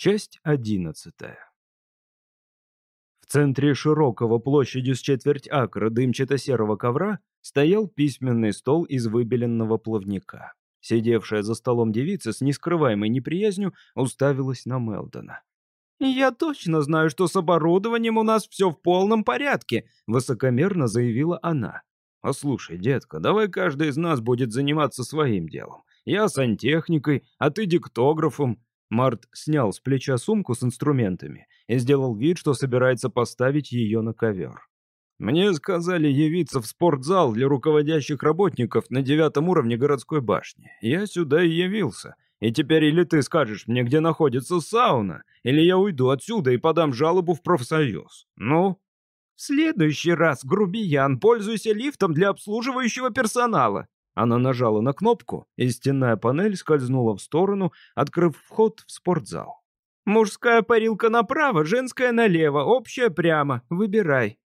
Часть одиннадцатая. В центре широкого площадью с четверть акра дымчато-серого ковра стоял письменный стол из выбеленного плавника. Сидевшая за столом девица с нескрываемой неприязнью уставилась на Мелдона. «Я точно знаю, что с оборудованием у нас все в полном порядке», — высокомерно заявила она. «Послушай, детка, давай каждый из нас будет заниматься своим делом. Я сантехникой, а ты диктографом. Март снял с плеча сумку с инструментами и сделал вид, что собирается поставить ее на ковер. «Мне сказали явиться в спортзал для руководящих работников на девятом уровне городской башни. Я сюда и явился. И теперь или ты скажешь мне, где находится сауна, или я уйду отсюда и подам жалобу в профсоюз. Ну?» «В следующий раз, грубиян, пользуйся лифтом для обслуживающего персонала», она нажала на кнопку, и стенная панель скользнула в сторону, открыв вход в спортзал. «Мужская парилка направо, женская налево, общая прямо. Выбирай».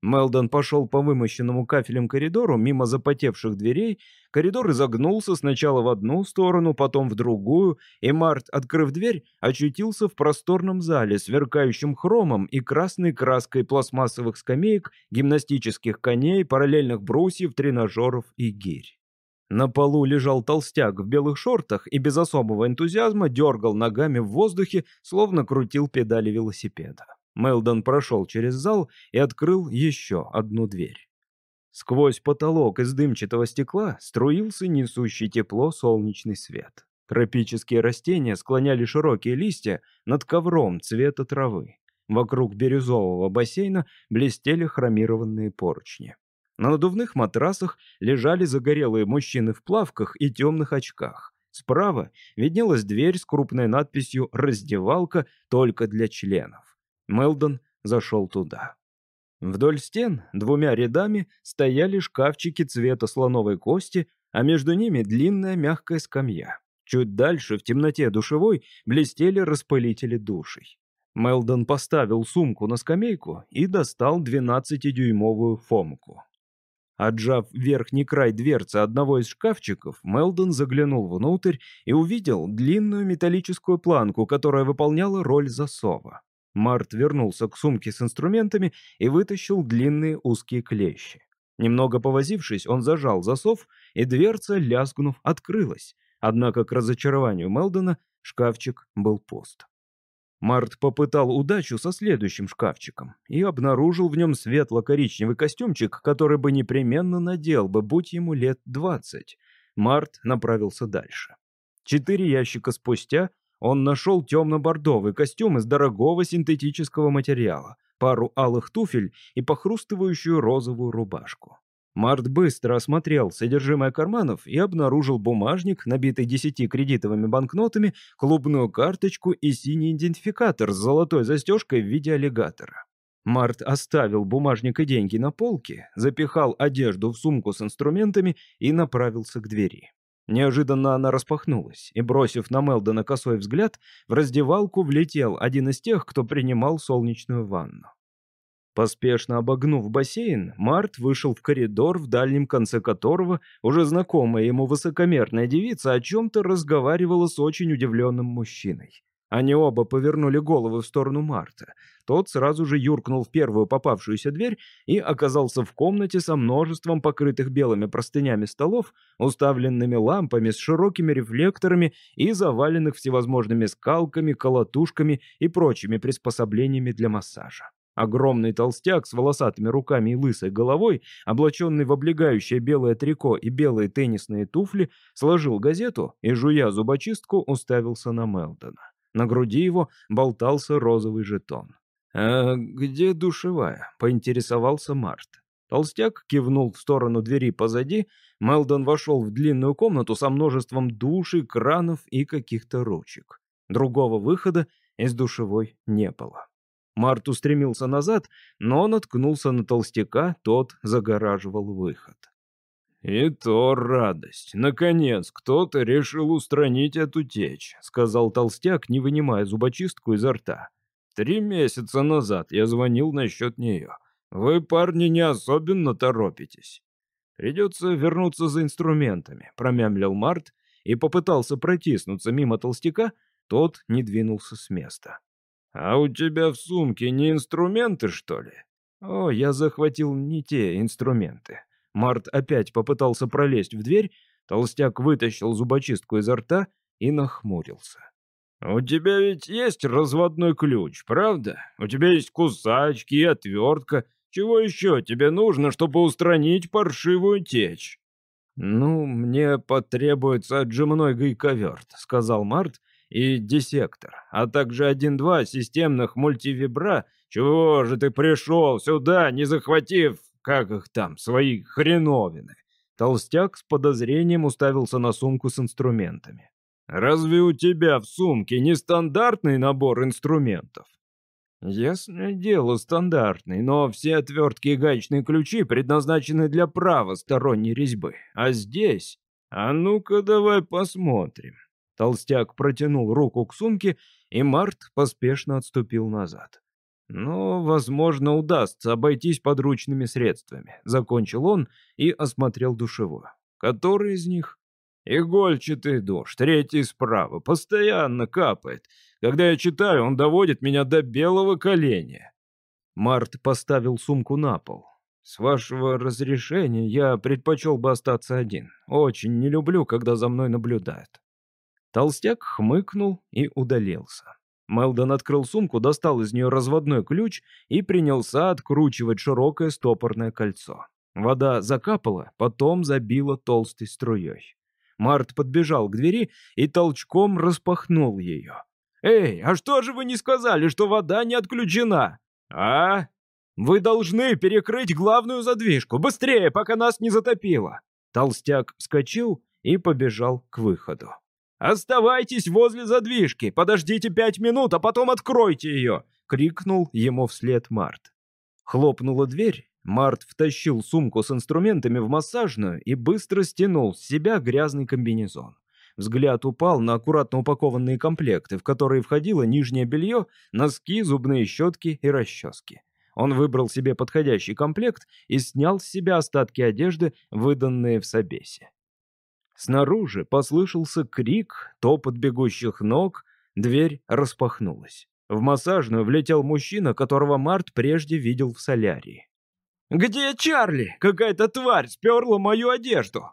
Мелдон пошел по вымощенному кафелем коридору мимо запотевших дверей. Коридор изогнулся сначала в одну сторону, потом в другую, и Март, открыв дверь, очутился в просторном зале, сверкающем хромом и красной краской пластмассовых скамеек, гимнастических коней, параллельных брусьев, тренажеров и гирь. На полу лежал толстяк в белых шортах и без особого энтузиазма дергал ногами в воздухе, словно крутил педали велосипеда. Мелдон прошел через зал и открыл еще одну дверь. Сквозь потолок из дымчатого стекла струился несущий тепло солнечный свет. Тропические растения склоняли широкие листья над ковром цвета травы. Вокруг бирюзового бассейна блестели хромированные поручни. На надувных матрасах лежали загорелые мужчины в плавках и темных очках. Справа виднелась дверь с крупной надписью «Раздевалка только для членов». Мелдон зашел туда. Вдоль стен двумя рядами стояли шкафчики цвета слоновой кости, а между ними длинная мягкая скамья. Чуть дальше, в темноте душевой, блестели распылители душей. Мелдон поставил сумку на скамейку и достал 12-дюймовую фомку. Отжав верхний край дверцы одного из шкафчиков, Мелдон заглянул внутрь и увидел длинную металлическую планку, которая выполняла роль засова. Март вернулся к сумке с инструментами и вытащил длинные узкие клещи. Немного повозившись, он зажал засов, и дверца, лязгнув, открылась. Однако, к разочарованию Мелдона, шкафчик был пуст. Март попытал удачу со следующим шкафчиком и обнаружил в нем светло-коричневый костюмчик, который бы непременно надел бы, будь ему лет двадцать. Март направился дальше. Четыре ящика спустя он нашел темно-бордовый костюм из дорогого синтетического материала, пару алых туфель и похрустывающую розовую рубашку. Март быстро осмотрел содержимое карманов и обнаружил бумажник, набитый десяти кредитовыми банкнотами, клубную карточку и синий идентификатор с золотой застежкой в виде аллигатора. Март оставил бумажник и деньги на полке, запихал одежду в сумку с инструментами и направился к двери. Неожиданно она распахнулась, и, бросив на Мелдона косой взгляд, в раздевалку влетел один из тех, кто принимал солнечную ванну. Поспешно обогнув бассейн, Март вышел в коридор, в дальнем конце которого уже знакомая ему высокомерная девица о чем-то разговаривала с очень удивленным мужчиной. Они оба повернули головы в сторону Марта. Тот сразу же юркнул в первую попавшуюся дверь и оказался в комнате со множеством покрытых белыми простынями столов, уставленными лампами с широкими рефлекторами и заваленных всевозможными скалками, колотушками и прочими приспособлениями для массажа. Огромный толстяк с волосатыми руками и лысой головой, облаченный в облегающее белое трико и белые теннисные туфли, сложил газету и, жуя зубочистку, уставился на Мелдона. На груди его болтался розовый жетон. «А где душевая?» — поинтересовался Март. Толстяк кивнул в сторону двери позади. Мелдон вошел в длинную комнату со множеством душей, кранов и каких-то ручек. Другого выхода из душевой не было. Март устремился назад, но наткнулся на толстяка, тот загораживал выход. «И то радость. Наконец, кто-то решил устранить эту течь», — сказал толстяк, не вынимая зубочистку изо рта. «Три месяца назад я звонил насчет нее. Вы, парни, не особенно торопитесь. Придется вернуться за инструментами», — промямлил Март и попытался протиснуться мимо толстяка, Тот не двинулся с места. «А у тебя в сумке не инструменты, что ли?» «О, я захватил не те инструменты». Март опять попытался пролезть в дверь, толстяк вытащил зубочистку изо рта и нахмурился. «У тебя ведь есть разводной ключ, правда? У тебя есть кусачки и отвертка. Чего еще тебе нужно, чтобы устранить паршивую течь?» «Ну, мне потребуется отжимной гайковерт», — сказал Март, — «и десектор, а также один-два системных мультивибра. Чего же ты пришел сюда, не захватив, как их там, свои хреновины?» Толстяк с подозрением уставился на сумку с инструментами. Разве у тебя в сумке не стандартный набор инструментов? Ясное дело, стандартный, но все отвертки и гаечные ключи предназначены для правосторонней резьбы. А здесь... А ну-ка давай посмотрим. Толстяк протянул руку к сумке, и Март поспешно отступил назад. Но, возможно, удастся обойтись подручными средствами. Закончил он и осмотрел душевую. Который из них? Игольчатый душ, третий справа, постоянно капает. Когда я читаю, он доводит меня до белого коленя. Март поставил сумку на пол. С вашего разрешения я предпочел бы остаться один. Очень не люблю, когда за мной наблюдают. Толстяк хмыкнул и удалился. Мелдон открыл сумку, достал из нее разводной ключ и принялся откручивать широкое стопорное кольцо. Вода закапала, потом забила толстой струей. Март подбежал к двери и толчком распахнул ее. «Эй, а что же вы не сказали, что вода не отключена?» «А? Вы должны перекрыть главную задвижку. Быстрее, пока нас не затопило!» Толстяк вскочил и побежал к выходу. «Оставайтесь возле задвижки, подождите пять минут, а потом откройте ее!» — крикнул ему вслед Март. Хлопнула дверь, Март втащил сумку с инструментами в массажную и быстро стянул с себя грязный комбинезон. Взгляд упал на аккуратно упакованные комплекты, в которые входило нижнее белье, носки, зубные щетки и расчески. Он выбрал себе подходящий комплект и снял с себя остатки одежды, выданные в собесе. Снаружи послышался крик, топот бегущих ног, дверь распахнулась. В массажную влетел мужчина, которого Март прежде видел в солярии. «Где Чарли? Какая-то тварь сперла мою одежду!»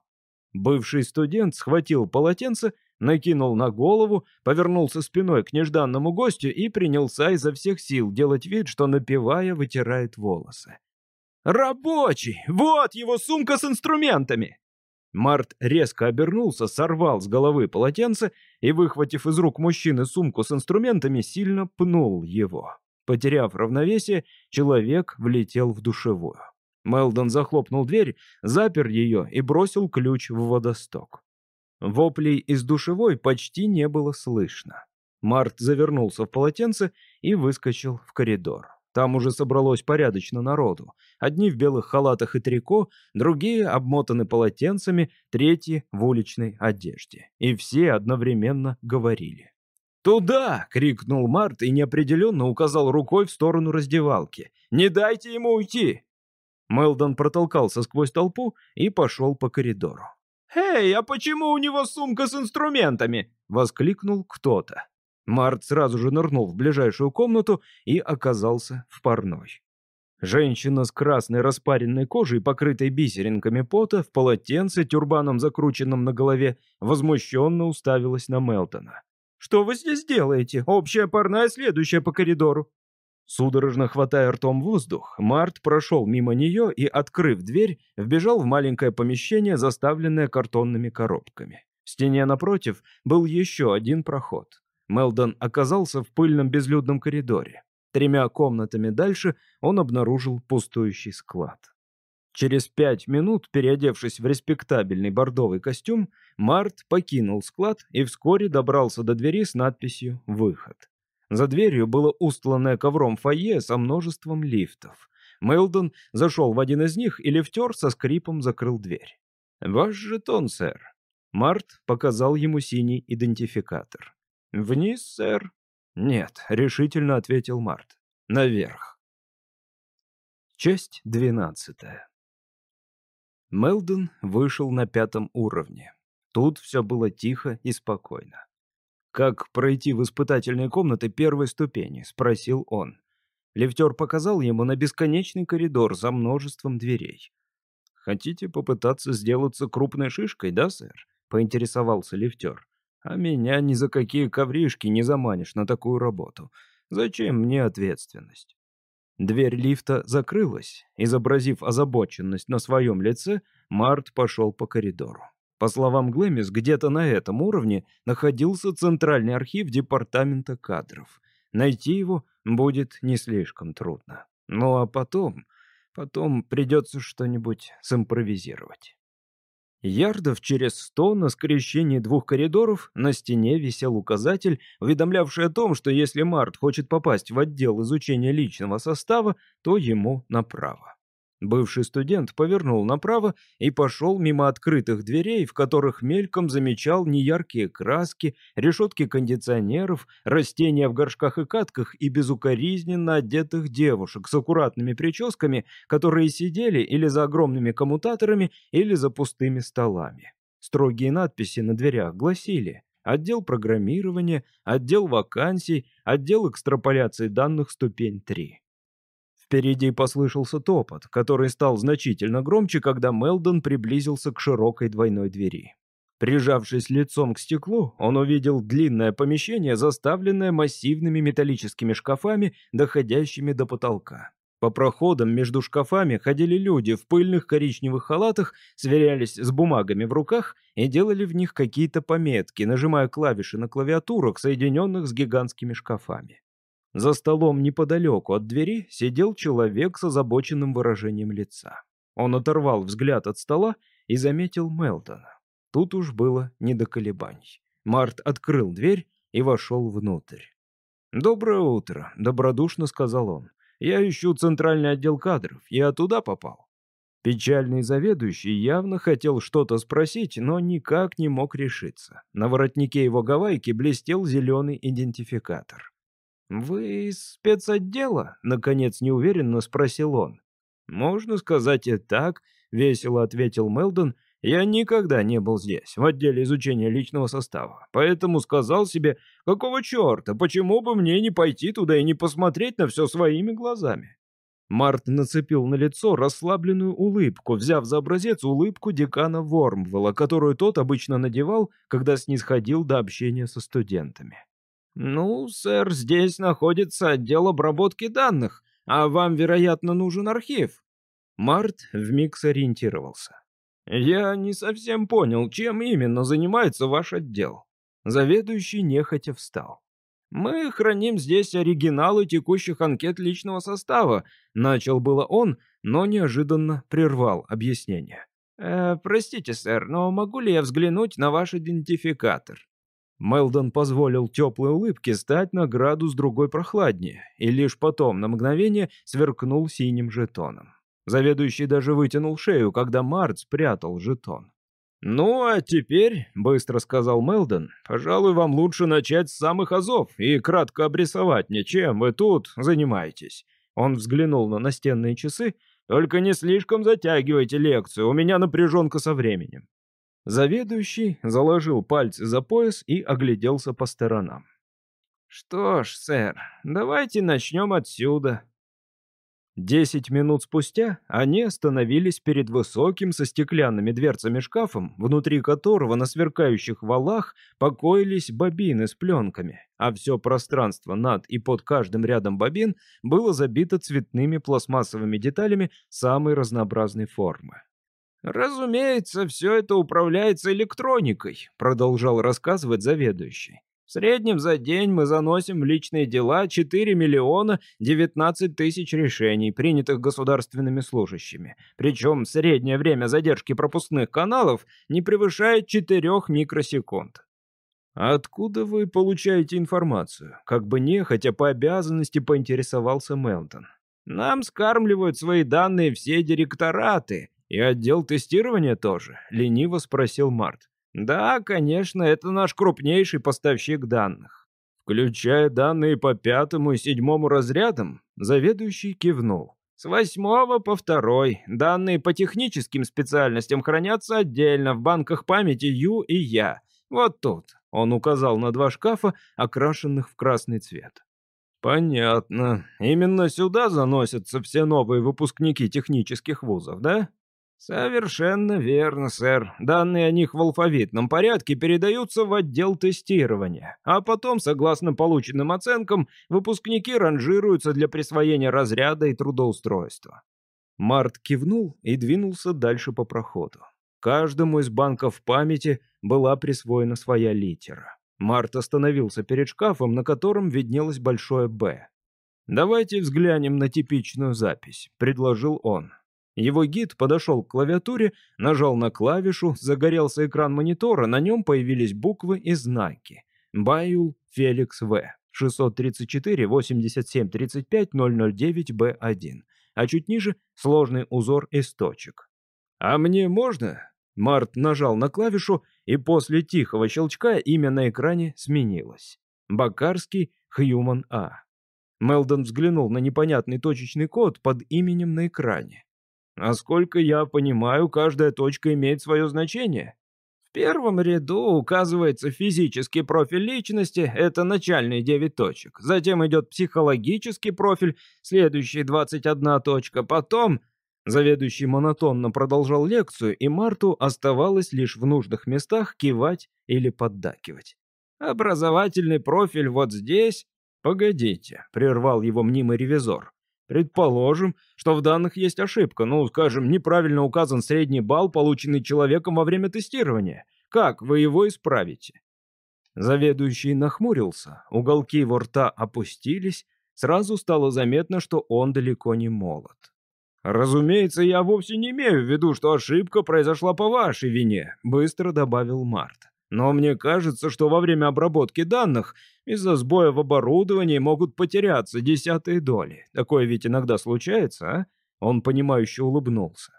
Бывший студент схватил полотенце, накинул на голову, повернулся спиной к нежданному гостю и принялся изо всех сил делать вид, что, напевая, вытирает волосы. «Рабочий! Вот его сумка с инструментами!» Март резко обернулся, сорвал с головы полотенце и, выхватив из рук мужчины сумку с инструментами, сильно пнул его. Потеряв равновесие, человек влетел в душевую. Мелдон захлопнул дверь, запер ее и бросил ключ в водосток. Воплей из душевой почти не было слышно. Март завернулся в полотенце и выскочил в коридор. Там уже собралось порядочно народу. Одни в белых халатах и трико, другие обмотаны полотенцами, третьи в уличной одежде. И все одновременно говорили. «Туда!» — крикнул Март и неопределенно указал рукой в сторону раздевалки. «Не дайте ему уйти!» Мелдон протолкался сквозь толпу и пошел по коридору. «Эй, а почему у него сумка с инструментами?» — воскликнул кто-то. Март сразу же нырнул в ближайшую комнату и оказался в парной. Женщина с красной распаренной кожей, покрытой бисеринками пота, в полотенце, тюрбаном закрученном на голове, возмущенно уставилась на Мелтона. Что вы здесь делаете? Общая парная, следующая по коридору». Судорожно хватая ртом воздух, Март прошел мимо нее и, открыв дверь, вбежал в маленькое помещение, заставленное картонными коробками. В стене напротив был еще один проход. Мелдон оказался в пыльном безлюдном коридоре. Тремя комнатами дальше он обнаружил пустующий склад. Через пять минут, переодевшись в респектабельный бордовый костюм, Март покинул склад и вскоре добрался до двери с надписью «Выход». За дверью было устланное ковром фойе со множеством лифтов. Мелдон зашел в один из них, и лифтер со скрипом закрыл дверь. «Ваш жетон, сэр». Март показал ему синий идентификатор. «Вниз, сэр?» «Нет», — решительно ответил Март. «Наверх». Часть двенадцатая. Мелдон вышел на пятом уровне. Тут все было тихо и спокойно. «Как пройти в испытательные комнаты первой ступени?» — спросил он. Лифтер показал ему на бесконечный коридор за множеством дверей. «Хотите попытаться сделаться крупной шишкой, да, сэр?» — поинтересовался лифтер. «А меня ни за какие ковришки не заманишь на такую работу. Зачем мне ответственность?» Дверь лифта закрылась. Изобразив озабоченность на своем лице, Март пошел по коридору. По словам Глэмис, где-то на этом уровне находился центральный архив департамента кадров. Найти его будет не слишком трудно. Ну а потом... Потом придется что-нибудь симпровизировать. Ярдов через сто на скрещении двух коридоров на стене висел указатель, уведомлявший о том, что если Март хочет попасть в отдел изучения личного состава, то ему направо. Бывший студент повернул направо и пошел мимо открытых дверей, в которых мельком замечал неяркие краски, решетки кондиционеров, растения в горшках и катках и безукоризненно одетых девушек с аккуратными прическами, которые сидели или за огромными коммутаторами, или за пустыми столами. Строгие надписи на дверях гласили «Отдел программирования», «Отдел вакансий», «Отдел экстраполяции данных ступень 3». Впереди послышался топот, который стал значительно громче, когда Мелдон приблизился к широкой двойной двери. Прижавшись лицом к стеклу, он увидел длинное помещение, заставленное массивными металлическими шкафами, доходящими до потолка. По проходам между шкафами ходили люди в пыльных коричневых халатах, сверялись с бумагами в руках и делали в них какие-то пометки, нажимая клавиши на клавиатурах, соединенных с гигантскими шкафами. За столом неподалеку от двери сидел человек с озабоченным выражением лица. Он оторвал взгляд от стола и заметил Мелтона. Тут уж было не до колебаний. Март открыл дверь и вошел внутрь. «Доброе утро», — добродушно сказал он. «Я ищу центральный отдел кадров. Я туда попал». Печальный заведующий явно хотел что-то спросить, но никак не мог решиться. На воротнике его гавайки блестел зеленый идентификатор. «Вы из спецотдела?» — наконец неуверенно спросил он. «Можно сказать и так», — весело ответил Мелдон. «Я никогда не был здесь, в отделе изучения личного состава, поэтому сказал себе, какого черта, почему бы мне не пойти туда и не посмотреть на все своими глазами?» Март нацепил на лицо расслабленную улыбку, взяв за образец улыбку декана Вормвелла, которую тот обычно надевал, когда снисходил до общения со студентами. «Ну, сэр, здесь находится отдел обработки данных, а вам, вероятно, нужен архив». Март вмиг сориентировался. «Я не совсем понял, чем именно занимается ваш отдел». Заведующий нехотя встал. «Мы храним здесь оригиналы текущих анкет личного состава», — начал было он, но неожиданно прервал объяснение. «Э, «Простите, сэр, но могу ли я взглянуть на ваш идентификатор?» Мелдон позволил теплой улыбке стать на градус другой прохладнее, и лишь потом на мгновение сверкнул синим жетоном. Заведующий даже вытянул шею, когда Март спрятал жетон. «Ну, а теперь», — быстро сказал Мелдон, — «пожалуй, вам лучше начать с самых азов и кратко обрисовать мне, чем вы тут занимаетесь». Он взглянул на настенные часы. «Только не слишком затягивайте лекцию, у меня напряженка со временем». Заведующий заложил пальцы за пояс и огляделся по сторонам. «Что ж, сэр, давайте начнем отсюда». Десять минут спустя они остановились перед высоким со стеклянными дверцами шкафом, внутри которого на сверкающих валах покоились бобины с пленками, а все пространство над и под каждым рядом бобин было забито цветными пластмассовыми деталями самой разнообразной формы. «Разумеется, все это управляется электроникой», — продолжал рассказывать заведующий. «В среднем за день мы заносим в личные дела 4 миллиона 19 тысяч решений, принятых государственными служащими. Причем среднее время задержки пропускных каналов не превышает 4 микросекунд. «Откуда вы получаете информацию?» Как бы нехотя по обязанности поинтересовался Мелтон. «Нам скармливают свои данные все директораты», «И отдел тестирования тоже?» — лениво спросил Март. «Да, конечно, это наш крупнейший поставщик данных». «Включая данные по пятому и седьмому разрядам?» Заведующий кивнул. «С восьмого по второй. Данные по техническим специальностям хранятся отдельно в банках памяти Ю и Я. Вот тут». Он указал на два шкафа, окрашенных в красный цвет. «Понятно. Именно сюда заносятся все новые выпускники технических вузов, да?» «Совершенно верно, сэр. Данные о них в алфавитном порядке передаются в отдел тестирования, а потом, согласно полученным оценкам, выпускники ранжируются для присвоения разряда и трудоустройства». Март кивнул и двинулся дальше по проходу. Каждому из банков памяти была присвоена своя литера. Март остановился перед шкафом, на котором виднелось большое «Б». «Давайте взглянем на типичную запись», — предложил он. Его гид подошел к клавиатуре, нажал на клавишу, загорелся экран монитора, на нем появились буквы и знаки. Баюл Феликс В. 634-87-35-009-Б1. А чуть ниже сложный узор из точек. «А мне можно?» Март нажал на клавишу, и после тихого щелчка имя на экране сменилось. Бакарский Хьюман А. Мелдон взглянул на непонятный точечный код под именем на экране. Насколько я понимаю, каждая точка имеет свое значение. В первом ряду указывается физический профиль личности, это начальные 9 точек. Затем идет психологический профиль, следующие 21 точка. Потом заведующий монотонно продолжал лекцию, и Марту оставалось лишь в нужных местах кивать или поддакивать. Образовательный профиль вот здесь. Погодите, прервал его мнимый ревизор. Предположим, что в данных есть ошибка, ну, скажем, неправильно указан средний балл, полученный человеком во время тестирования. Как вы его исправите? Заведующий нахмурился, уголки его рта опустились, сразу стало заметно, что он далеко не молод. «Разумеется, я вовсе не имею в виду, что ошибка произошла по вашей вине», — быстро добавил Март. Но мне кажется, что во время обработки данных из-за сбоя в оборудовании могут потеряться десятые доли. Такое ведь иногда случается, а? Он понимающе улыбнулся.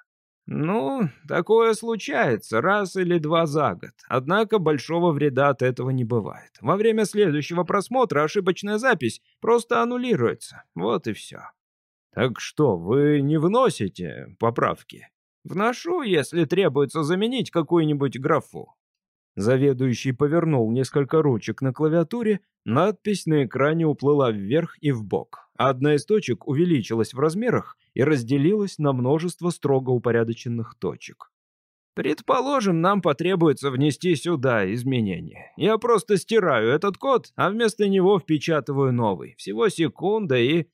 Ну, такое случается раз или два за год. Однако большого вреда от этого не бывает. Во время следующего просмотра ошибочная запись просто аннулируется. Вот и все. Так что, вы не вносите поправки? Вношу, если требуется заменить какую-нибудь графу. Заведующий повернул несколько ручек на клавиатуре, надпись на экране уплыла вверх и вбок. Одна из точек увеличилась в размерах и разделилась на множество строго упорядоченных точек. Предположим, нам потребуется внести сюда изменения. Я просто стираю этот код, а вместо него впечатываю новый. Всего секунда и...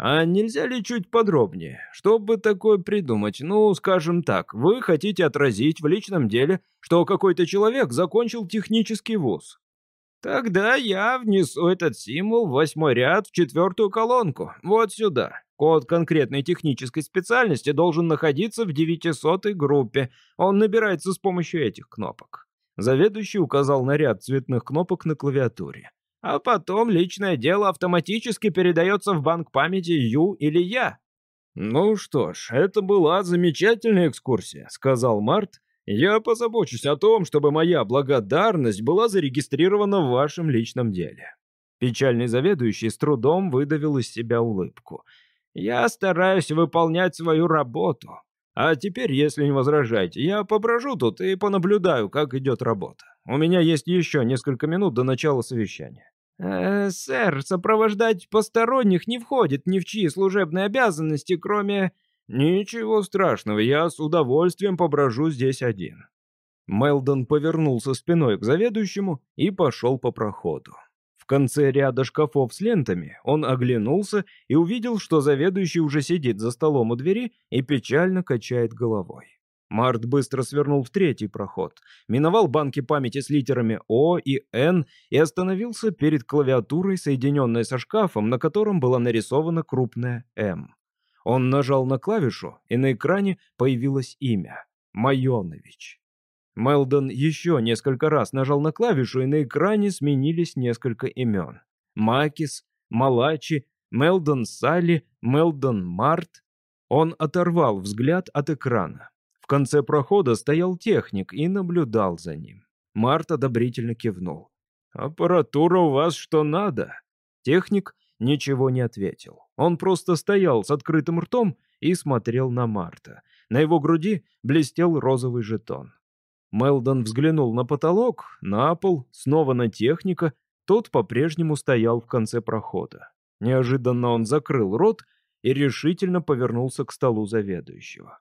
А нельзя ли чуть подробнее? Что бы такое придумать? Ну, скажем так, вы хотите отразить в личном деле, что какой-то человек закончил технический вуз. Тогда я внесу этот символ в восьмой ряд в четвертую колонку, вот сюда. Код конкретной технической специальности должен находиться в 900 группе. Он набирается с помощью этих кнопок. Заведующий указал на ряд цветных кнопок на клавиатуре а потом личное дело автоматически передается в банк памяти Ю или Я. «Ну что ж, это была замечательная экскурсия», — сказал Март. «Я позабочусь о том, чтобы моя благодарность была зарегистрирована в вашем личном деле». Печальный заведующий с трудом выдавил из себя улыбку. «Я стараюсь выполнять свою работу. А теперь, если не возражаете, я поброжу тут и понаблюдаю, как идет работа. У меня есть еще несколько минут до начала совещания. «Э, «Сэр, сопровождать посторонних не входит ни в чьи служебные обязанности, кроме...» «Ничего страшного, я с удовольствием поброжу здесь один». Мелдон повернулся спиной к заведующему и пошел по проходу. Конце ряда шкафов с лентами он оглянулся и увидел, что заведующий уже сидит за столом у двери и печально качает головой. Март быстро свернул в третий проход, миновал банки памяти с литерами О и Н и остановился перед клавиатурой, соединенной со шкафом, на котором была нарисована крупная М. Он нажал на клавишу, и на экране появилось имя — Майонович. Мелдон еще несколько раз нажал на клавишу, и на экране сменились несколько имен. Макис, Малачи, Мелдон Салли, Мелдон Март. Он оторвал взгляд от экрана конце прохода стоял техник и наблюдал за ним. Март одобрительно кивнул. «Аппаратура у вас что надо?» Техник ничего не ответил. Он просто стоял с открытым ртом и смотрел на Марта. На его груди блестел розовый жетон. Мелдон взглянул на потолок, на пол, снова на техника. Тот по-прежнему стоял в конце прохода. Неожиданно он закрыл рот и решительно повернулся к столу заведующего.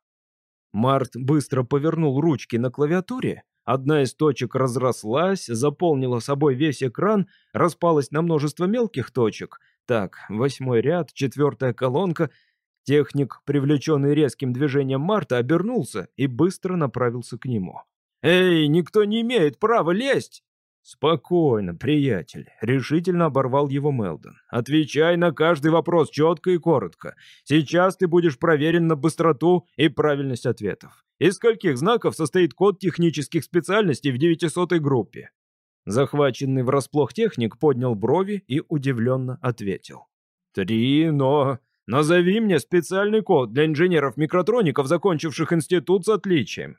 Март быстро повернул ручки на клавиатуре. Одна из точек разрослась, заполнила собой весь экран, распалась на множество мелких точек. Так, восьмой ряд, четвертая колонка. Техник, привлеченный резким движением Марта, обернулся и быстро направился к нему. «Эй, никто не имеет права лезть!» «Спокойно, приятель», — решительно оборвал его Мелдон. «Отвечай на каждый вопрос четко и коротко. Сейчас ты будешь проверен на быстроту и правильность ответов. Из скольких знаков состоит код технических специальностей в 900 группе?» Захваченный врасплох техник поднял брови и удивленно ответил. «Три, но... Назови мне специальный код для инженеров-микротроников, закончивших институт с отличием».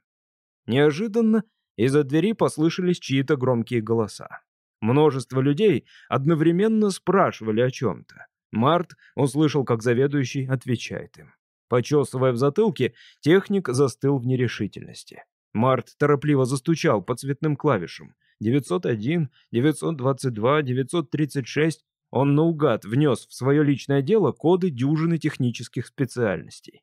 Неожиданно из-за двери послышались чьи-то громкие голоса. Множество людей одновременно спрашивали о чем-то. Март услышал, как заведующий отвечает им. Почесывая в затылке, техник застыл в нерешительности. Март торопливо застучал по цветным клавишам. 901, 922, 936. Он наугад внес в свое личное дело коды дюжины технических специальностей.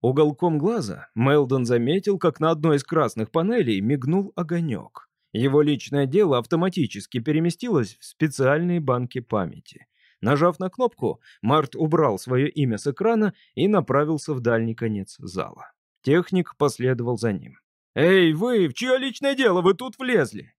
Уголком глаза Мелдон заметил, как на одной из красных панелей мигнул огонек. Его личное дело автоматически переместилось в специальные банки памяти. Нажав на кнопку, Март убрал свое имя с экрана и направился в дальний конец зала. Техник последовал за ним. «Эй, вы, в чье личное дело вы тут влезли?»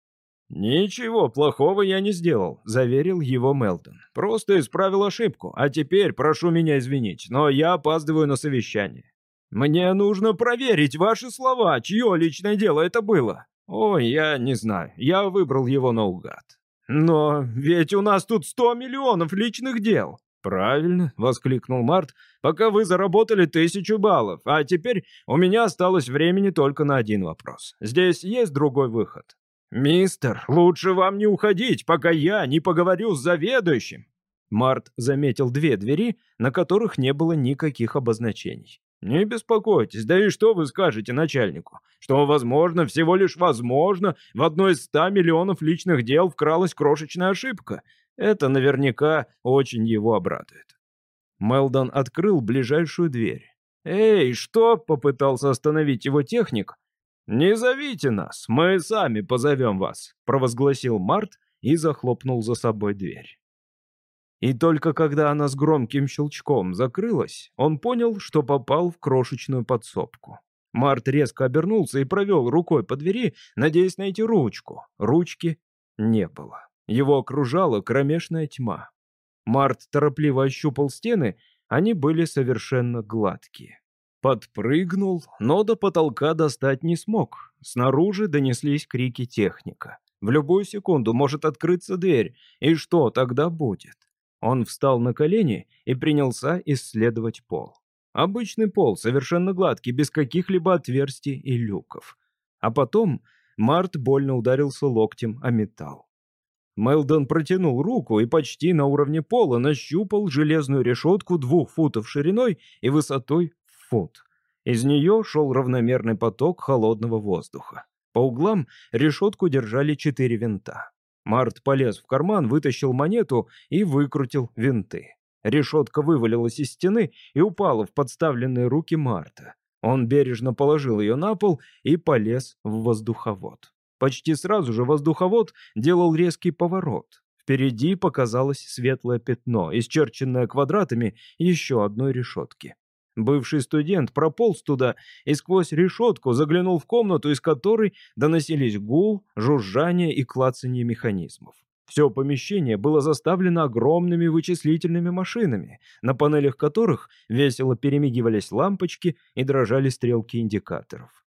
«Ничего плохого я не сделал», — заверил его Мелдон. «Просто исправил ошибку, а теперь прошу меня извинить, но я опаздываю на совещание. «Мне нужно проверить ваши слова, чье личное дело это было». «Ой, я не знаю, я выбрал его наугад». «Но ведь у нас тут сто миллионов личных дел». «Правильно», — воскликнул Март, «пока вы заработали тысячу баллов, а теперь у меня осталось времени только на один вопрос. Здесь есть другой выход». «Мистер, лучше вам не уходить, пока я не поговорю с заведующим». Март заметил две двери, на которых не было никаких обозначений. «Не беспокойтесь, да и что вы скажете начальнику? Что, возможно, всего лишь возможно, в одной из ста миллионов личных дел вкралась крошечная ошибка. Это наверняка очень его обрадует». Мелдон открыл ближайшую дверь. «Эй, что?» — попытался остановить его техник. «Не зовите нас, мы сами позовем вас», — провозгласил Март и захлопнул за собой дверь. И только когда она с громким щелчком закрылась, он понял, что попал в крошечную подсобку. Март резко обернулся и провел рукой по двери, надеясь найти ручку. Ручки не было. Его окружала кромешная тьма. Март торопливо ощупал стены, они были совершенно гладкие. Подпрыгнул, но до потолка достать не смог. Снаружи донеслись крики техника. В любую секунду может открыться дверь, и что тогда будет? Он встал на колени и принялся исследовать пол. Обычный пол, совершенно гладкий, без каких-либо отверстий и люков. А потом Март больно ударился локтем о металл. Мелдон протянул руку и почти на уровне пола нащупал железную решетку двух футов шириной и высотой в фут. Из нее шел равномерный поток холодного воздуха. По углам решетку держали четыре винта. Март полез в карман, вытащил монету и выкрутил винты. Решетка вывалилась из стены и упала в подставленные руки Марта. Он бережно положил ее на пол и полез в воздуховод. Почти сразу же воздуховод делал резкий поворот. Впереди показалось светлое пятно, исчерченное квадратами еще одной решетки. Бывший студент прополз туда и сквозь решетку заглянул в комнату, из которой доносились гул, жужжание и клацанье механизмов. Все помещение было заставлено огромными вычислительными машинами, на панелях которых весело перемигивались лампочки и дрожали стрелки индикаторов.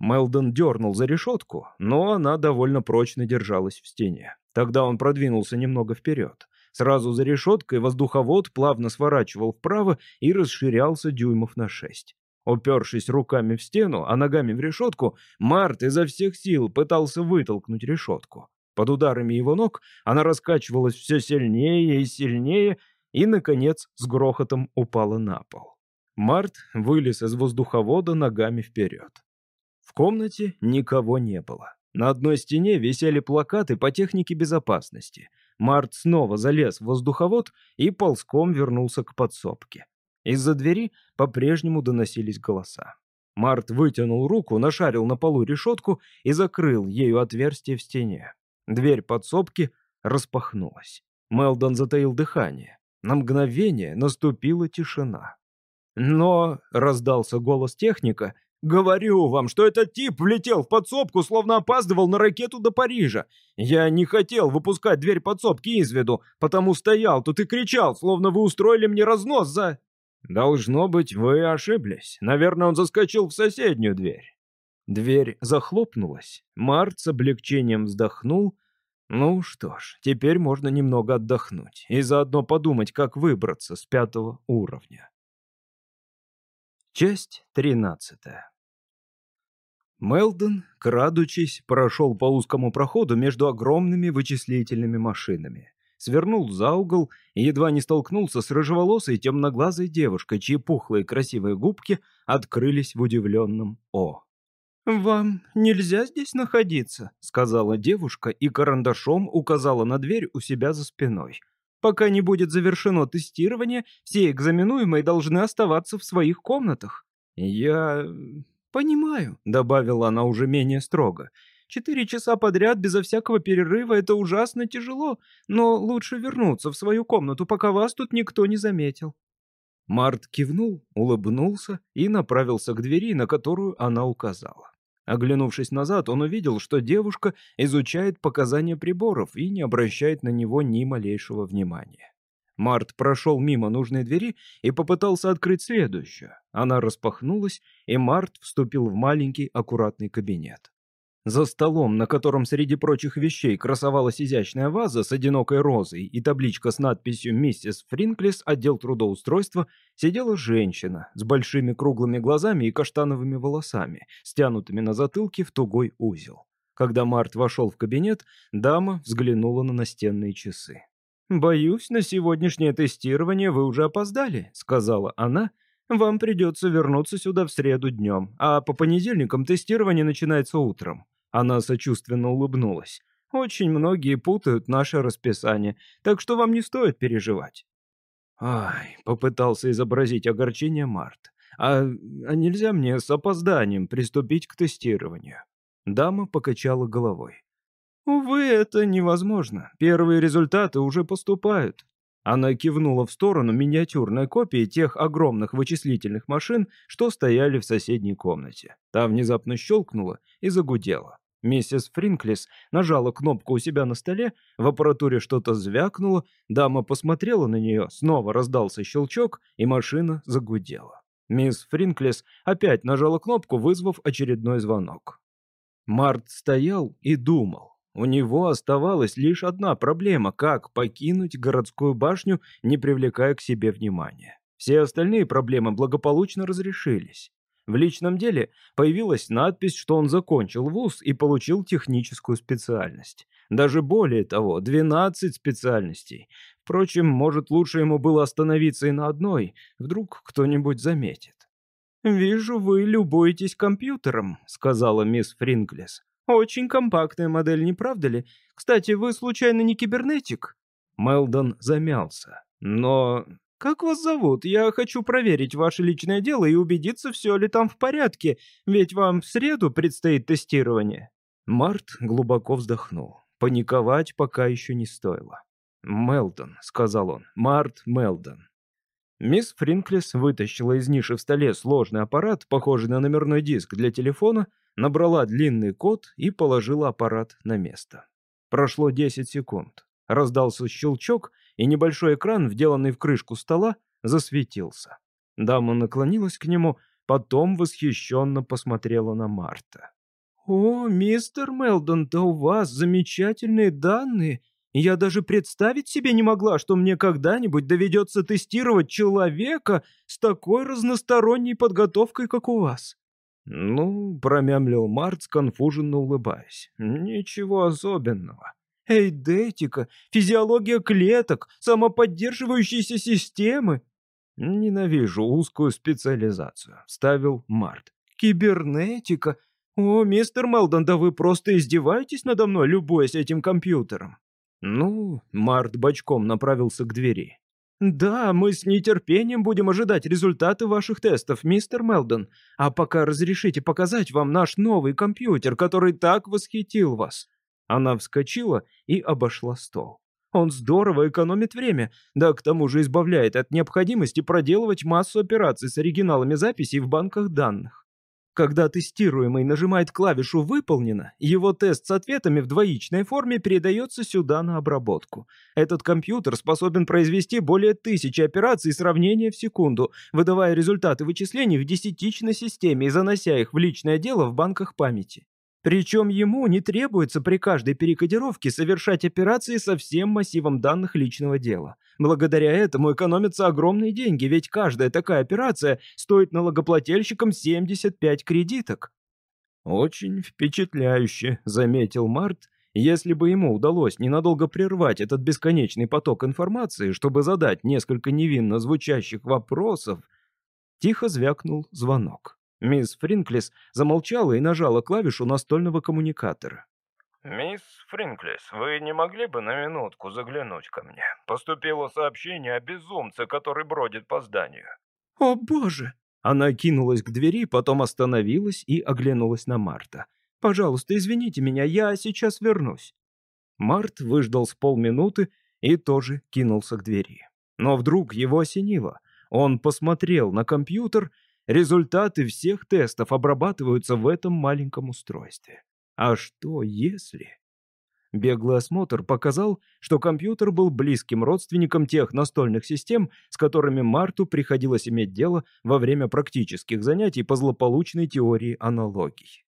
Мелдон дернул за решетку, но она довольно прочно держалась в стене. Тогда он продвинулся немного вперед. Сразу за решеткой воздуховод плавно сворачивал вправо и расширялся дюймов на шесть. Упершись руками в стену, а ногами в решетку, Март изо всех сил пытался вытолкнуть решетку. Под ударами его ног она раскачивалась все сильнее и сильнее и, наконец, с грохотом упала на пол. Март вылез из воздуховода ногами вперед. В комнате никого не было. На одной стене висели плакаты по технике безопасности. Март снова залез в воздуховод и ползком вернулся к подсобке. Из-за двери по-прежнему доносились голоса. Март вытянул руку, нашарил на полу решетку и закрыл ею отверстие в стене. Дверь подсобки распахнулась. Мелдон затаил дыхание. На мгновение наступила тишина. «Но», — раздался голос техника, «Говорю вам, что этот тип влетел в подсобку, словно опаздывал на ракету до Парижа. Я не хотел выпускать дверь подсобки из виду, потому стоял тут и кричал, словно вы устроили мне разнос за...» «Должно быть, вы ошиблись. Наверное, он заскочил в соседнюю дверь». Дверь захлопнулась. Март с облегчением вздохнул. «Ну что ж, теперь можно немного отдохнуть и заодно подумать, как выбраться с пятого уровня». Часть тринадцатая. Мелдон, крадучись, прошел по узкому проходу между огромными вычислительными машинами. Свернул за угол и едва не столкнулся с рыжеволосой темноглазой девушкой, чьи пухлые красивые губки открылись в удивленном «О». «Вам нельзя здесь находиться», — сказала девушка и карандашом указала на дверь у себя за спиной. Пока не будет завершено тестирование, все экзаменуемые должны оставаться в своих комнатах. Я... понимаю, добавила она уже менее строго. Четыре часа подряд безо всякого перерыва — это ужасно тяжело, но лучше вернуться в свою комнату, пока вас тут никто не заметил. Март кивнул, улыбнулся и направился к двери, на которую она указала. Оглянувшись назад, он увидел, что девушка изучает показания приборов и не обращает на него ни малейшего внимания. Март прошел мимо нужной двери и попытался открыть следующую. Она распахнулась, и Март вступил в маленький аккуратный кабинет. За столом, на котором среди прочих вещей красовалась изящная ваза с одинокой розой и табличка с надписью «Миссис Фринклис, отдел трудоустройства», сидела женщина с большими круглыми глазами и каштановыми волосами, стянутыми на затылке в тугой узел. Когда Март вошел в кабинет, дама взглянула на настенные часы. «Боюсь, на сегодняшнее тестирование вы уже опоздали», — сказала она, — вам придется вернуться сюда в среду днем, а по понедельникам тестирование начинается утром. Она сочувственно улыбнулась. «Очень многие путают наше расписание, так что вам не стоит переживать». «Ай», — попытался изобразить огорчение Март. «А, а нельзя мне с опозданием приступить к тестированию?» Дама покачала головой. «Увы, это невозможно. Первые результаты уже поступают». Она кивнула в сторону миниатюрной копии тех огромных вычислительных машин, что стояли в соседней комнате. Та внезапно щелкнула и загудела. Миссис Фринклис нажала кнопку у себя на столе, в аппаратуре что-то звякнуло, дама посмотрела на нее, снова раздался щелчок, и машина загудела. Мисс Фринклис опять нажала кнопку, вызвав очередной звонок. Март стоял и думал. У него оставалась лишь одна проблема – как покинуть городскую башню, не привлекая к себе внимания. Все остальные проблемы благополучно разрешились. В личном деле появилась надпись, что он закончил вуз и получил техническую специальность. Даже более того, 12 специальностей. Впрочем, может, лучше ему было остановиться и на одной, вдруг кто-нибудь заметит. «Вижу, вы любуетесь компьютером», — сказала мисс Фринклес. «Очень компактная модель, не правда ли? Кстати, вы случайно не кибернетик?» Мелдон замялся. «Но «Как вас зовут? Я хочу проверить ваше личное дело и убедиться, все ли там в порядке, ведь вам в среду предстоит тестирование». Март глубоко вздохнул. Паниковать пока еще не стоило. «Мелдон», — сказал он, — «Март Мелдон». Мисс Фринклес вытащила из ниши в столе сложный аппарат, похожий на номерной диск для телефона, набрала длинный код и положила аппарат на место. Прошло 10 секунд. Раздался щелчок, и небольшой экран, вделанный в крышку стола, засветился. Дама наклонилась к нему, потом восхищенно посмотрела на Марта. «О, мистер Мелдон, да у вас замечательные данные. Я даже представить себе не могла, что мне когда-нибудь доведется тестировать человека с такой разносторонней подготовкой, как у вас». «Ну», — промямлил Март, сконфуженно улыбаясь, — «ничего особенного. Эйдетика, физиология клеток, самоподдерживающиеся системы. Ненавижу узкую специализацию, ставил Март. Кибернетика. «О, мистер Мелдон, да вы просто издеваетесь надо мной, любуясь этим компьютером!» Ну, Март бочком направился к двери. «Да, мы с нетерпением будем ожидать результаты ваших тестов, мистер Мелдон. А пока разрешите показать вам наш новый компьютер, который так восхитил вас». Она вскочила и обошла стол. Он здорово экономит время, да к тому же избавляет от необходимости проделывать массу операций с оригиналами записей в банках данных. Когда тестируемый нажимает клавишу «Выполнено», его тест с ответами в двоичной форме передается сюда на обработку. Этот компьютер способен произвести более тысячи операций сравнения в секунду, выдавая результаты вычислений в десятичной системе и занося их в личное дело в банках памяти. Причем ему не требуется при каждой перекодировке совершать операции со всем массивом данных личного дела. Благодаря этому экономятся огромные деньги, ведь каждая такая операция стоит налогоплательщикам 75 кредиток. «Очень впечатляюще», — заметил Март, если бы ему удалось ненадолго прервать этот бесконечный поток информации, чтобы задать несколько невинно звучащих вопросов, тихо звякнул звонок. Мисс Фринклис замолчала и нажала клавишу настольного коммуникатора. «Мисс Фринклис, вы не могли бы на минутку заглянуть ко мне? Поступило сообщение о безумце, который бродит по зданию». «О, боже!» Она кинулась к двери, потом остановилась и оглянулась на Марта. «Пожалуйста, извините меня, я сейчас вернусь». Март выждал с полминуты и тоже кинулся к двери. Но вдруг его осенило. Он посмотрел на компьютер Результаты всех тестов обрабатываются в этом маленьком устройстве. А что если... Беглый осмотр показал, что компьютер был близким родственником тех настольных систем, с которыми Марту приходилось иметь дело во время практических занятий по злополучной теории аналогий.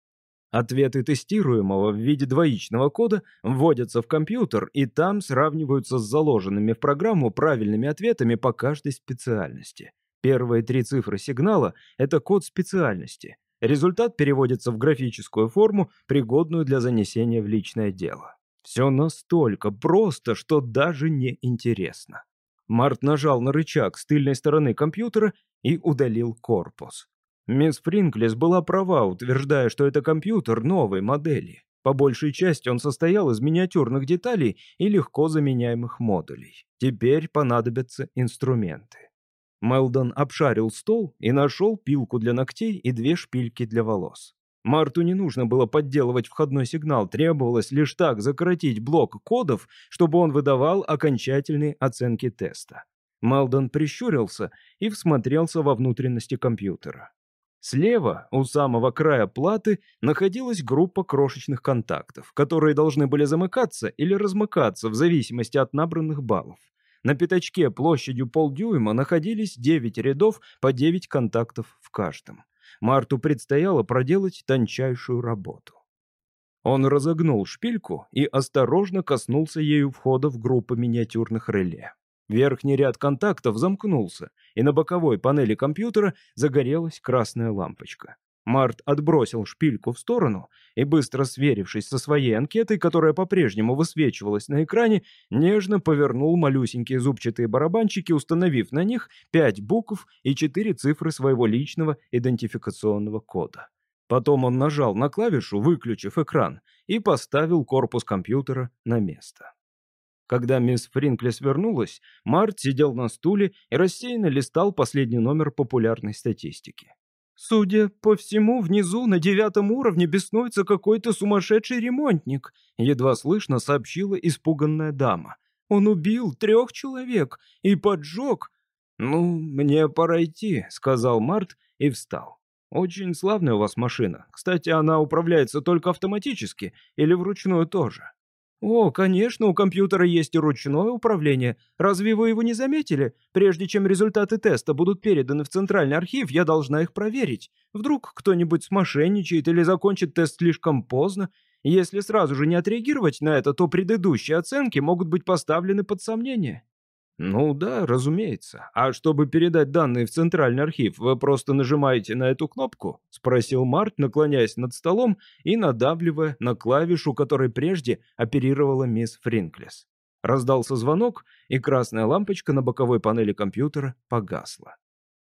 Ответы тестируемого в виде двоичного кода вводятся в компьютер и там сравниваются с заложенными в программу правильными ответами по каждой специальности. Первые три цифры сигнала — это код специальности. Результат переводится в графическую форму, пригодную для занесения в личное дело. Все настолько просто, что даже не интересно. Март нажал на рычаг с тыльной стороны компьютера и удалил корпус. Мисс Фринклис была права, утверждая, что это компьютер новой модели. По большей части он состоял из миниатюрных деталей и легко заменяемых модулей. Теперь понадобятся инструменты. Мелдон обшарил стол и нашел пилку для ногтей и две шпильки для волос. Марту не нужно было подделывать входной сигнал, требовалось лишь так закоротить блок кодов, чтобы он выдавал окончательные оценки теста. Мелдон прищурился и всмотрелся во внутренности компьютера. Слева, у самого края платы, находилась группа крошечных контактов, которые должны были замыкаться или размыкаться в зависимости от набранных баллов. На пятачке площадью полдюйма находились 9 рядов по 9 контактов в каждом. Марту предстояло проделать тончайшую работу. Он разогнул шпильку и осторожно коснулся ею входа в группу миниатюрных реле. Верхний ряд контактов замкнулся, и на боковой панели компьютера загорелась красная лампочка. Март отбросил шпильку в сторону и, быстро сверившись со своей анкетой, которая по-прежнему высвечивалась на экране, нежно повернул малюсенькие зубчатые барабанчики, установив на них пять букв и четыре цифры своего личного идентификационного кода. Потом он нажал на клавишу, выключив экран, и поставил корпус компьютера на место. Когда мисс Фринклес вернулась, Март сидел на стуле и рассеянно листал последний номер популярной статистики. Судя по всему, внизу на девятом уровне беснуется какой-то сумасшедший ремонтник, едва слышно сообщила испуганная дама. Он убил трех человек и поджег. «Ну, мне пора идти», — сказал Март и встал. «Очень славная у вас машина. Кстати, она управляется только автоматически или вручную тоже?» «О, конечно, у компьютера есть и ручное управление. Разве вы его не заметили? Прежде чем результаты теста будут переданы в центральный архив, я должна их проверить. Вдруг кто-нибудь смошенничает или закончит тест слишком поздно. Если сразу же не отреагировать на это, то предыдущие оценки могут быть поставлены под сомнение». «Ну да, разумеется. А чтобы передать данные в центральный архив, вы просто нажимаете на эту кнопку?» — спросил Март, наклоняясь над столом и надавливая на клавишу, которой прежде оперировала мисс Фринклес. Раздался звонок, и красная лампочка на боковой панели компьютера погасла.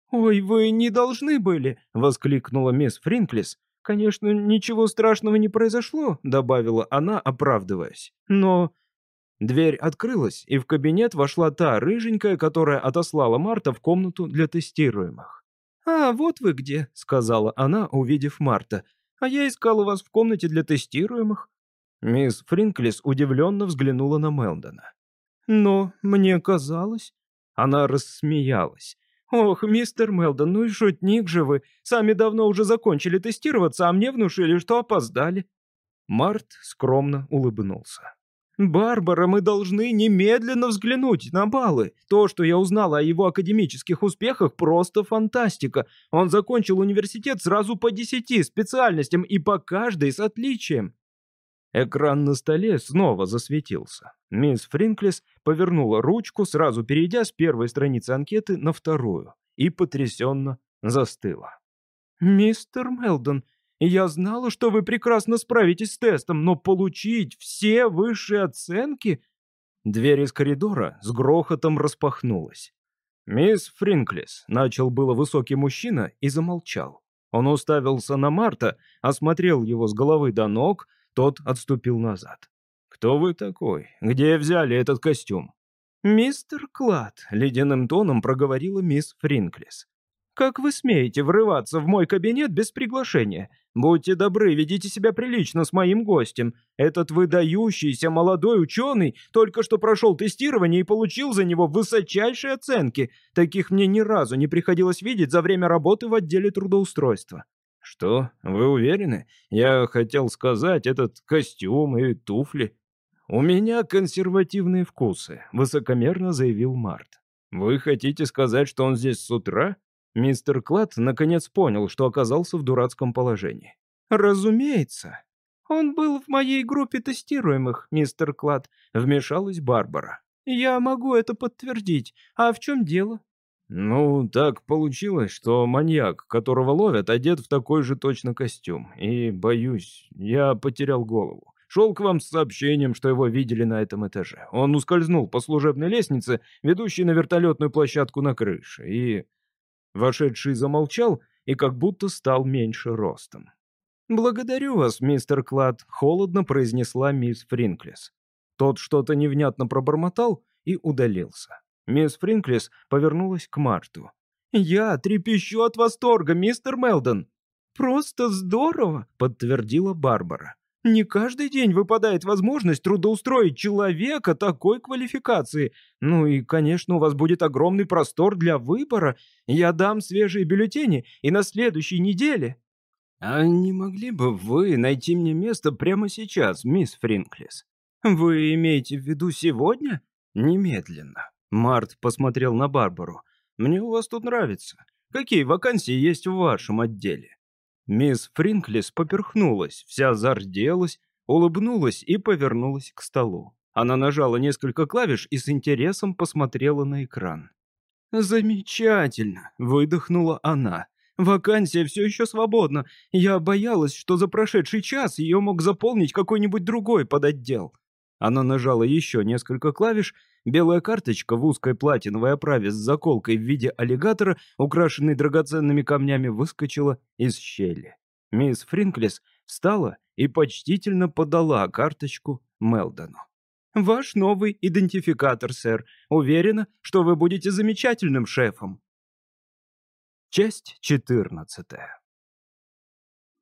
«Ой, вы не должны были!» — воскликнула мисс Фринклес. «Конечно, ничего страшного не произошло», — добавила она, оправдываясь. «Но...» Дверь открылась, и в кабинет вошла та рыженькая, которая отослала Марта в комнату для тестируемых. «А, вот вы где», — сказала она, увидев Марта. «А я искала вас в комнате для тестируемых». Мисс Фринклис удивленно взглянула на Мелдона. «Но мне казалось...» Она рассмеялась. «Ох, мистер Мелдон, ну и шутник же вы. Сами давно уже закончили тестироваться, а мне внушили, что опоздали». Март скромно улыбнулся. «Барбара, мы должны немедленно взглянуть на баллы. То, что я узнала о его академических успехах, просто фантастика. Он закончил университет сразу по десяти специальностям и по каждой с отличием». Экран на столе снова засветился. Мисс Фринклис повернула ручку, сразу перейдя с первой страницы анкеты на вторую, и потрясенно застыла. «Мистер Мелдон, я знала, что вы прекрасно справитесь с тестом, но получить все высшие оценки...» Дверь из коридора с грохотом распахнулась. «Мисс Фринклис», — начал было высокий мужчина и замолчал. Он уставился на Марта, осмотрел его с головы до ног, тот отступил назад. «Кто вы такой? Где взяли этот костюм?» «Мистер Клад», — ледяным тоном проговорила мисс Фринклис. «Как вы смеете врываться в мой кабинет без приглашения? Будьте добры, ведите себя прилично с моим гостем. Этот выдающийся молодой ученый только что прошел тестирование и получил за него высочайшие оценки. Таких мне ни разу не приходилось видеть за время работы в отделе трудоустройства. «Что? Вы уверены? Я хотел сказать, этот костюм и туфли». «У меня консервативные вкусы», — высокомерно заявил Март. «Вы хотите сказать, что он здесь с утра?» Мистер Клад наконец понял, что оказался в дурацком положении. «Разумеется. Он был в моей группе тестируемых, мистер Клад», — вмешалась Барбара. «Я могу это подтвердить. А в чем дело?» «Ну, так получилось, что маньяк, которого ловят, одет в такой же точно костюм. И, боюсь, я потерял голову. Шел к вам с сообщением, что его видели на этом этаже. Он ускользнул по служебной лестнице, ведущей на вертолетную площадку на крыше, и...» Вошедший замолчал и как будто стал меньше ростом. «Благодарю вас, мистер Клад», — холодно произнесла мисс Фринклис. Тот что-то невнятно пробормотал и удалился. Мисс Фринклис повернулась к Марту. «Я трепещу от восторга, мистер Мелдон!» «Просто здорово!» — подтвердила Барбара. «Не каждый день выпадает возможность трудоустроить человека такой квалификации. Ну и, конечно, у вас будет огромный простор для выбора. Я дам свежие бюллетени и на следующей неделе». «А не могли бы вы найти мне место прямо сейчас, мисс Фринклис?» «Вы имеете в виду сегодня?» «Немедленно». Март посмотрел на Барбару. «Мне у вас тут нравится. Какие вакансии есть в вашем отделе?» Мисс Фринклис поперхнулась, вся зарделась, улыбнулась и повернулась к столу. Она нажала несколько клавиш и с интересом посмотрела на экран. «Замечательно!» — выдохнула она. «Вакансия все еще свободна. Я боялась, что за прошедший час ее мог заполнить какой-нибудь другой подотдел». Она нажала еще несколько клавиш, белая карточка в узкой платиновой оправе с заколкой в виде аллигатора, украшенной драгоценными камнями, выскочила из щели. Мисс Фринклис встала и почтительно подала карточку Мелдону. «Ваш новый идентификатор, сэр. Уверена, что вы будете замечательным шефом». Часть четырнадцатая.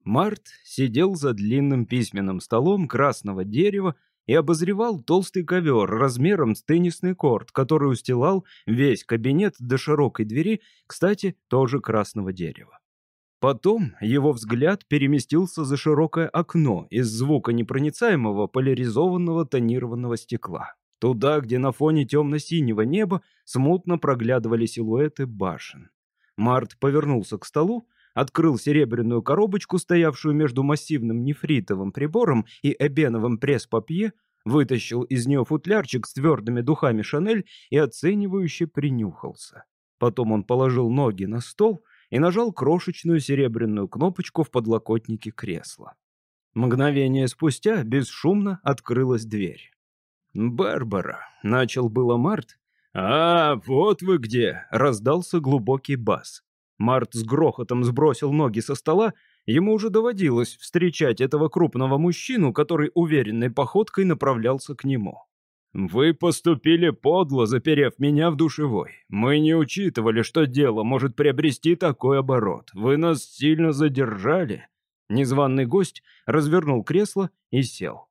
Март сидел за длинным письменным столом красного дерева и обозревал толстый ковер размером с теннисный корт, который устилал весь кабинет до широкой двери, кстати, тоже красного дерева. Потом его взгляд переместился за широкое окно из звуконепроницаемого поляризованного тонированного стекла. Туда, где на фоне темно-синего неба смутно проглядывали силуэты башен. Март повернулся к столу, открыл серебряную коробочку, стоявшую между массивным нефритовым прибором и эбеновым пресс-папье, вытащил из нее футлярчик с твердыми духами Шанель и оценивающе принюхался. Потом он положил ноги на стол и нажал крошечную серебряную кнопочку в подлокотнике кресла. Мгновение спустя бесшумно открылась дверь. «Барбара», — начал было Март. «А, вот вы где!» — раздался глубокий бас. Март с грохотом сбросил ноги со стола Ему уже доводилось встречать этого крупного мужчину, который уверенной походкой направлялся к нему. «Вы поступили подло, заперев меня в душевой. Мы не учитывали, что дело может приобрести такой оборот. Вы нас сильно задержали». Незваный гость развернул кресло и сел.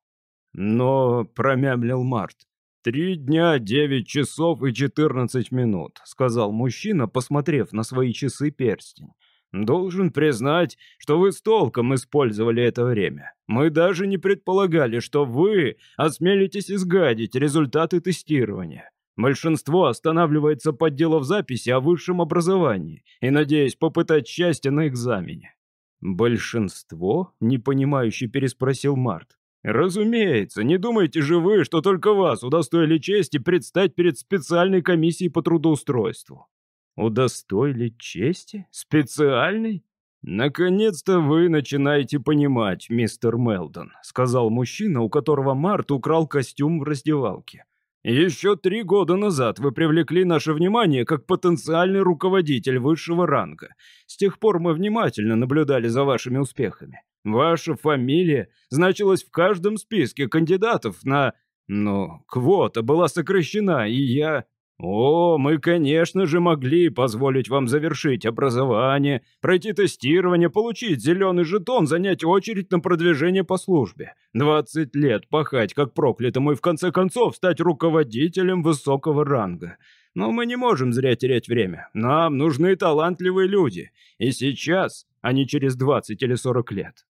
«Но», — промямлил Март, — «три дня, девять часов и четырнадцать минут», — сказал мужчина, посмотрев на свои часы-перстень. Должен признать, что вы с толком использовали это время. Мы даже не предполагали, что вы осмелитесь изгадить результаты тестирования. Большинство останавливается под дело в записи о высшем образовании и надеясь попытать счастье на экзамене. «Большинство?» — непонимающе переспросил Март. «Разумеется, не думайте же вы, что только вас удостоили чести предстать перед специальной комиссией по трудоустройству. Удостоили чести? Специальной? «Наконец-то вы начинаете понимать, мистер Мелдон», — сказал мужчина, у которого Март украл костюм в раздевалке. «Еще три года назад вы привлекли наше внимание как потенциальный руководитель высшего ранга. С тех пор мы внимательно наблюдали за вашими успехами. Ваша фамилия значилась в каждом списке кандидатов на... Но квота была сокращена, и я... «О, мы, конечно же, могли позволить вам завершить образование, пройти тестирование, получить зеленый жетон, занять очередь на продвижение по службе. 20 лет пахать как проклятому и в конце концов стать руководителем высокого ранга. Но мы не можем зря терять время. Нам нужны талантливые люди. И сейчас, а не через 20 или 40 лет».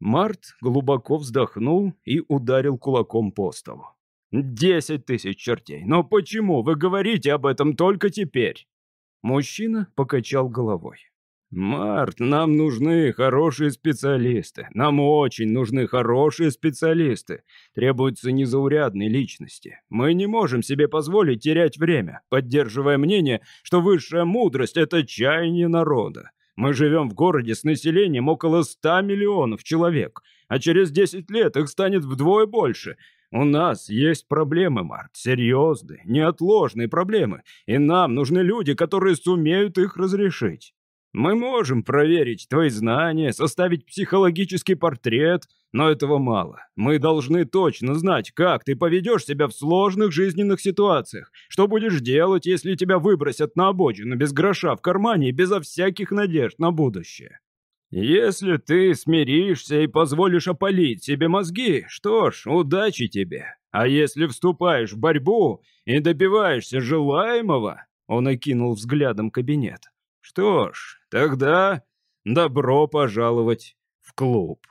Март глубоко вздохнул и ударил кулаком по столу. «Десять тысяч чертей! Но почему вы говорите об этом только теперь?» Мужчина покачал головой. «Март, нам нужны хорошие специалисты. Нам очень нужны хорошие специалисты. Требуются незаурядные личности. Мы не можем себе позволить терять время, поддерживая мнение, что высшая мудрость — это чаяние народа. Мы живем в городе с населением около ста миллионов человек, а через десять лет их станет вдвое больше — у нас есть проблемы, Март, серьезные, неотложные проблемы, и нам нужны люди, которые сумеют их разрешить. Мы можем проверить твои знания, составить психологический портрет, но этого мало. Мы должны точно знать, как ты поведешь себя в сложных жизненных ситуациях, что будешь делать, если тебя выбросят на обочину без гроша в кармане и безо всяких надежд на будущее. Если ты смиришься и позволишь опалить себе мозги, что ж, удачи тебе. А если вступаешь в борьбу и добиваешься желаемого, он окинул взглядом кабинет. Что ж, тогда добро пожаловать в клуб.